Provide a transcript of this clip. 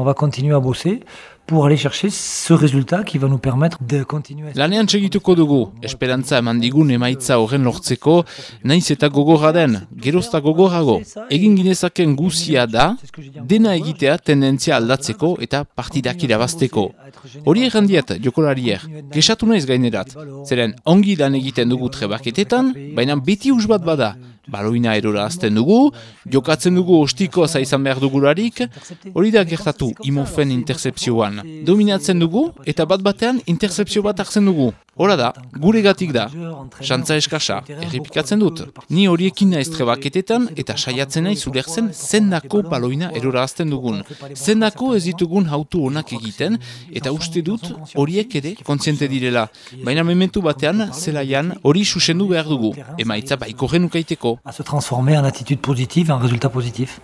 On va continuer à bosser pour aller chercher ce résultat qui va nous permettre de continuer. Lanean segituko dugu, esperantza eman digun emaitza horren lortzeko, naiz eta gogorra den, gerozta gogorrago. Egin ginezaken guzia da, dena egitea tendentzia aldatzeko eta partidak irabazteko. Hori errandiet, jokolarier, gesatu naiz gainerat, zeren ongi lan egiten dugu trebaketetan, baina beti usbat bada, baloina erora azten dugu, jokatzen dugu ostiko zaizan behar dugularik, hori da gertatu imofen interzepzioan. Dominatzen dugu eta bat batean interzepzio bat hartzen dugu. Hora da, gure gatik da. Xantza eskasa, errepikatzen dut. Ni horiekin naiz trebaketetan eta saiatzen nahi zulertzen zendako baloina erora azten dugun. Zendako ez ditugun hautu onak egiten eta uste dut horiek ere kontziente direla. Baina mementu batean, zelaian hori susendu behar dugu. Emaitza baiko genukaiteko. À se transformer en attitude positive, en résultat positif.